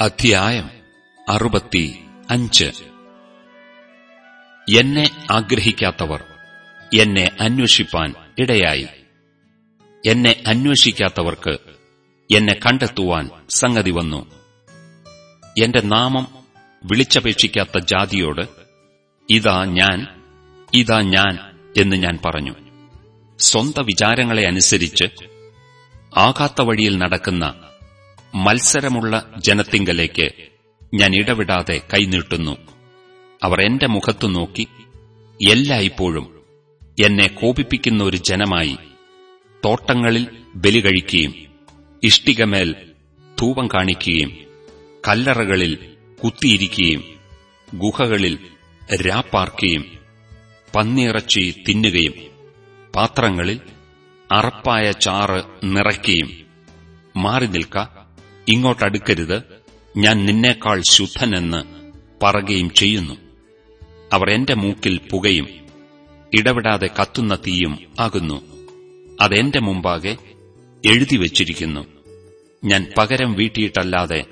അധ്യായം അറുപത്തി അഞ്ച്. എന്നെ ആഗ്രഹിക്കാത്തവർ എന്നെ അന്വേഷിപ്പാൻ ഇടയായി. എന്നെ അന്വേഷിക്കാത്തവർക്ക് എന്നെ കണ്ടെത്തുവാൻ സംഗതി വന്നു. എന്റെ നാമം വിളിച്ചപേക്ഷിക്കാത്ത ജാതിയോട് ഇതാ ഞാൻ ഇതാ ഞാൻ എന്ന് ഞാൻ പറഞ്ഞു. സ്വന്ത വിചാരങ്ങളെ അനുസരിച്ച് ആകാത്ത വഴിയിൽ നടക്കുന്ന മത്സരമുള്ള ജനത്തിങ്കലേക്ക് ഞാൻ ഇടവിടാതെ കൈനീട്ടുന്നു. അവർ എന്റെ മുഖത്തു നോക്കി എല്ലായ്പ്പോഴും എന്നെ കോപിപ്പിക്കുന്ന ഒരു ജനമായി തോട്ടങ്ങളിൽ ബലി കഴിക്കുകയും ഇഷ്ടികമേൽ ധൂപം കാണിക്കുകയും കല്ലറകളിൽ കുത്തിയിരിക്കുകയും ഗുഹകളിൽ രാപ്പാർക്കുകയും പന്നിയിറച്ചി തിന്നുകയും പാത്രങ്ങളിൽ അറപ്പായ ചാറ് നിറയ്ക്കുകയും മാറി നിൽക്ക. ഇങ്ങോട്ടടുക്കരുത്. ഞാൻ നിന്നേക്കാൾ ശുദ്ധനെന്ന് പറയുകയും ചെയ്യുന്നു. അവർ എന്റെ മൂക്കിൽ പുകയും ഇടവിടാതെ കത്തുന്ന തീയും ആകുന്നു. അതെന്റെ മുമ്പാകെ എഴുതി എഴുതിവച്ചിരിക്കുന്നു ഞാൻ പകരം വീട്ടിയിട്ടല്ലാതെ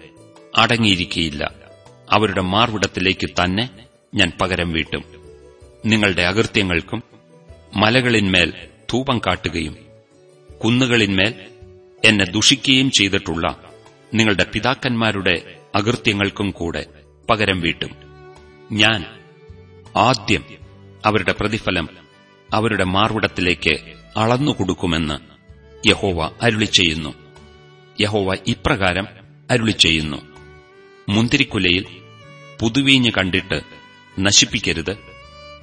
അടങ്ങിയിരിക്കയില്ല. അവരുടെ മാർവിടത്തിലേക്ക് തന്നെ ഞാൻ പകരം വീട്ടും. നിങ്ങളുടെ അകൃത്യങ്ങൾക്കും മലകളിന്മേൽ ധൂപം കാട്ടുകയും കുന്നുകളിന്മേൽ എന്നെ ദുഷിക്കുകയും ചെയ്തിട്ടുള്ള നിങ്ങളുടെ പിതാക്കന്മാരുടെ അകൃത്യങ്ങൾക്കും കൂടെ പകരം വീട്ടും. ഞാൻ ആദ്യം അവരുടെ പ്രതിഫലം അവരുടെ മാർവിടത്തിലേക്ക് അളന്നുകൊടുക്കുമെന്ന് യഹോവ അരുളി ചെയ്യുന്നു. യഹോവ ഇപ്രകാരം അരുളി ചെയ്യുന്നു. മുന്തിരിക്കുലയിൽ പുതുവീഞ്ഞ് കണ്ടിട്ട് നശിപ്പിക്കരുത്.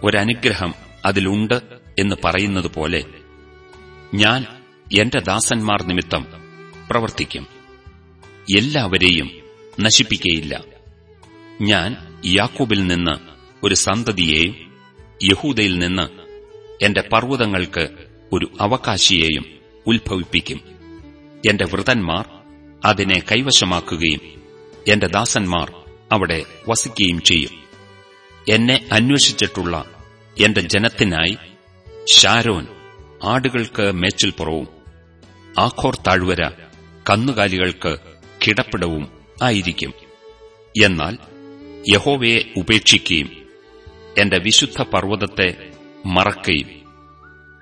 ഒരനുഗ്രഹം അതിലുണ്ട് എന്ന് പറയുന്നത് പോലെ ഞാൻ എന്റെ ദാസന്മാർ നിമിത്തം പ്രവർത്തിക്കും. എല്ലാവരെയും നശിപ്പിക്കയില്ല. ഞാൻ യാക്കോബിൽ നിന്ന് ഒരു സന്തതിയെയും യഹൂദയിൽ നിന്ന് എന്റെ പർവതങ്ങൾക്ക് ഒരു അവകാശിയെയും ഉത്ഭവിപ്പിക്കും. എന്റെ വൃതന്മാർ അതിനെ കൈവശമാക്കുകയും എന്റെ ദാസന്മാർ അവിടെ വസിക്കുകയും ചെയ്യും. എന്നെ അന്വേഷിച്ചിട്ടുള്ള എന്റെ ജനത്തിനായി ഷാരോൻ ആടുകൾക്ക് മേച്ചിൽപ്പുറവും ആഖോർ താഴ്വര കന്നുകാലികൾക്ക് കിടപ്പിടവും ആയിരിക്കും. എന്നാൽ യഹോവയെ ഉപേക്ഷിക്കുകയും എന്റെ വിശുദ്ധ പർവതത്തെ മറക്കുകയും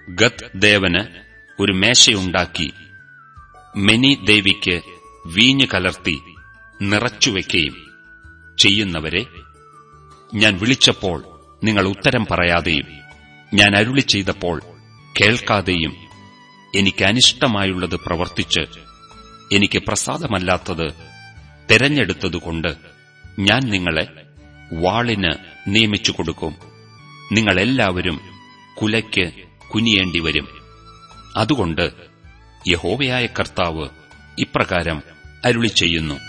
ഗത് ദേവന് ഒരു മേശയുണ്ടാക്കി മെനി ദേവിക്ക് വീഞ്ഞു കലർത്തി നിറച്ചുവെക്കുകയും ചെയ്യുന്നവരെ ഞാൻ വിളിച്ചപ്പോൾ നിങ്ങൾ ഉത്തരം പറയാതെയും ഞാൻ അരുളി ചെയ്തപ്പോൾ കേൾക്കാതെയും എനിക്ക് അനിഷ്ടമായുള്ളത് പ്രവർത്തിച്ച് എനിക്ക് പ്രസാദമല്ലാത്തത് തെരഞ്ഞെടുത്തതുകൊണ്ട് ഞാൻ നിങ്ങളെ വാളിന് നിയമിച്ചു കൊടുക്കും നിങ്ങളെല്ലാവരും കുലയ്ക്ക് കുനിയേണ്ടിവരും. അതുകൊണ്ട് യഹോവയായ കർത്താവ് ഇപ്രകാരം അരുളി ചെയ്യുന്നു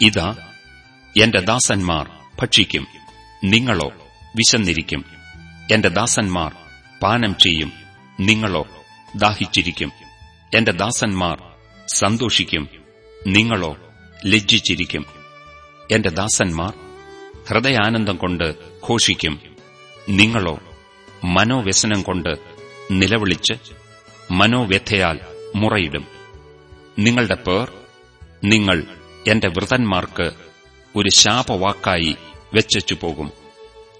ഇതാ എന്റെ ദാസന്മാർ ഭക്ഷിക്കും. നിങ്ങളോ വിശന്നിരിക്കും. എന്റെ ദാസന്മാർ പാനം ചെയ്യും. നിങ്ങളോ ദാഹിച്ചിരിക്കും. എന്റെ ദാസന്മാർ സന്തോഷിക്കും. നിങ്ങളോ ലജ്ജിച്ചിരിക്കും. എന്റെ ദാസന്മാർ ഹൃദയാനന്ദം കൊണ്ട് ഘോഷിക്കും. നിങ്ങളോ മനോവ്യസനം കൊണ്ട് നിലവിളിച്ച് മനോവ്യഥയാൽ മുറയിടും. നിങ്ങളുടെ പേർ നിങ്ങൾ എന്റെ വൃതന്മാർക്ക് ഒരു ശാപവാക്കായി വെച്ചു പോകും.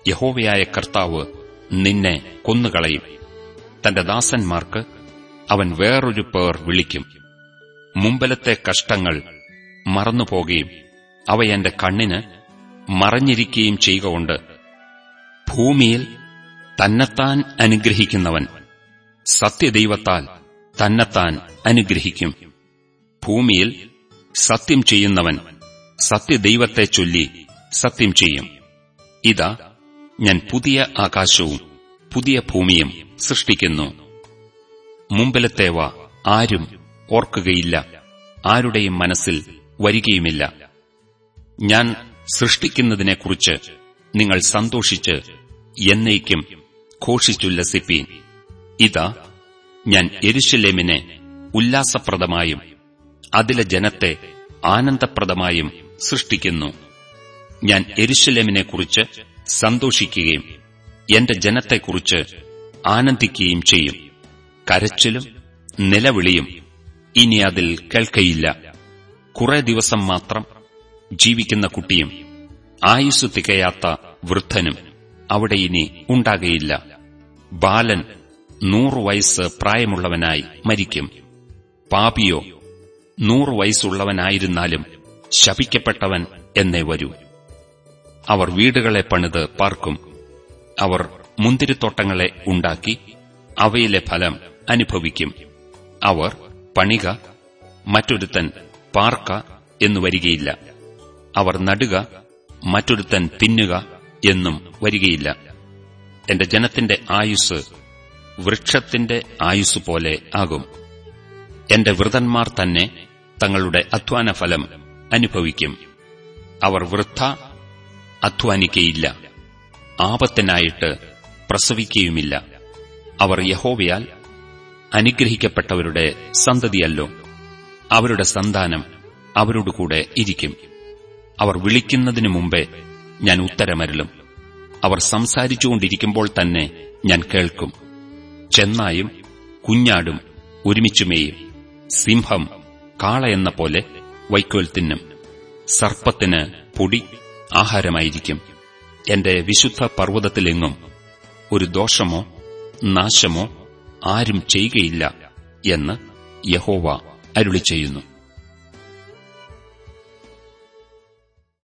യഹോവയായ കർത്താവ് നിന്നെ കൊന്നുകളയും. തന്റെ ദാസന്മാർക്ക് അവൻ വേറൊരു പേർ വിളിക്കും. മുമ്പലത്തെ കഷ്ടങ്ങൾ മറന്നുപോകുകയും അവ എന്റെ കണ്ണിന് മറഞ്ഞിരിക്കുകയും ചെയ്യുക കൊണ്ട് ഭൂമിയിൽ തന്നെത്താൻ അനുഗ്രഹിക്കുന്നവൻ സത്യദൈവത്താൽ തന്നെത്താൻ അനുഗ്രഹിക്കും. ഭൂമിയിൽ സത്യം ചെയ്യുന്നവൻ സത്യദൈവത്തെ ചൊല്ലി സത്യം ചെയ്യും. ഇതാ ഞാൻ പുതിയ ആകാശവും പുതിയ ഭൂമിയും സൃഷ്ടിക്കുന്നു. മുമ്പിലത്തേവ ആരും ഓർക്കുകയില്ല. ആരുടെയും മനസ്സിൽ വരികയുമില്ല. ഞാൻ സൃഷ്ടിക്കുന്നതിനെക്കുറിച്ച് നിങ്ങൾ സന്തോഷിച്ച് എന്നേക്കും ഘോഷിച്ചുല്ലസിപ്പീൻ ഇതാ ഞാൻ എരുശലേമിനെ ഉല്ലാസപ്രദമായും അതിലെ ജനത്തെ ആനന്ദപ്രദമായും സൃഷ്ടിക്കുന്നു. ഞാൻ എരുശലേമിനെക്കുറിച്ച് സന്തോഷിക്കുകയും എന്റെ ജനത്തെക്കുറിച്ച് ആനന്ദിക്കുകയും ചെയ്യും. കരച്ചിലും നിലവിളിയും ഇനി അതിൽ കേൾക്കയില്ല. കുറെ ദിവസം മാത്രം ജീവിക്കുന്ന കുട്ടിയും ആയുസ് തികയാത്ത വൃദ്ധനും അവിടെ ഇനി ഉണ്ടാകയില്ല. ബാലൻ നൂറു വയസ്സ് പ്രായമുള്ളവനായി മരിക്കും. പാപിയോ നൂറു വയസ്സുള്ളവനായിരുന്നാലും ശപിക്കപ്പെട്ടവൻ എന്നേ വരൂ. അവർ വീടുകളെ പണിത് പാർക്കും. അവർ മുന്തിരിത്തോട്ടങ്ങളെ ഉണ്ടാക്കി അവയിലെ ഫലം അനുഭവിക്കും. അവർ പണിക മറ്റൊരുത്തൻ പാർക്ക എന്നു വരികയില്ല. അവർ നടുക മറ്റൊരുത്തൻ തിന്നുക എന്നും വരികയില്ല. എന്റെ ജനത്തിന്റെ ആയുസ് വൃക്ഷത്തിന്റെ ആയുസ് പോലെ ആകും. എന്റെ വൃതന്മാർ തന്നെ തങ്ങളുടെ അധ്വാനഫലം അനുഭവിക്കും. അവർ വൃദ്ധ അധ്വാനിക്കയില്ല. ആപത്തിനായിട്ട് പ്രസവിക്കുകയുമില്ല അവർ യഹോവയാൽ അനുഗ്രഹിക്കപ്പെട്ടവരുടെ സന്തതിയല്ലോ. അവരുടെ സന്താനം അവരോടുകൂടെ ഇരിക്കും. അവർ വിളിക്കുന്നതിനു മുമ്പേ ഞാൻ ഉത്തരമരലും അവർ സംസാരിച്ചുകൊണ്ടിരിക്കുമ്പോൾ തന്നെ ഞാൻ കേൾക്കും. ചെന്നായും കുഞ്ഞാടും ഒരുമിച്ചുമേയും. സിംഹം കാളയെന്ന പോലെ വൈക്കോൽ തിന്നും. സർപ്പത്തിന് പൊടി ആഹാരമായിരിക്കും. എന്റെ വിശുദ്ധ പർവതത്തിലെങ്ങും ഒരു ദോഷമോ നാശമോ ആരും ചെയ്യുകയില്ല എന്ന് യഹോവ അരുളി ചെയ്യുന്നു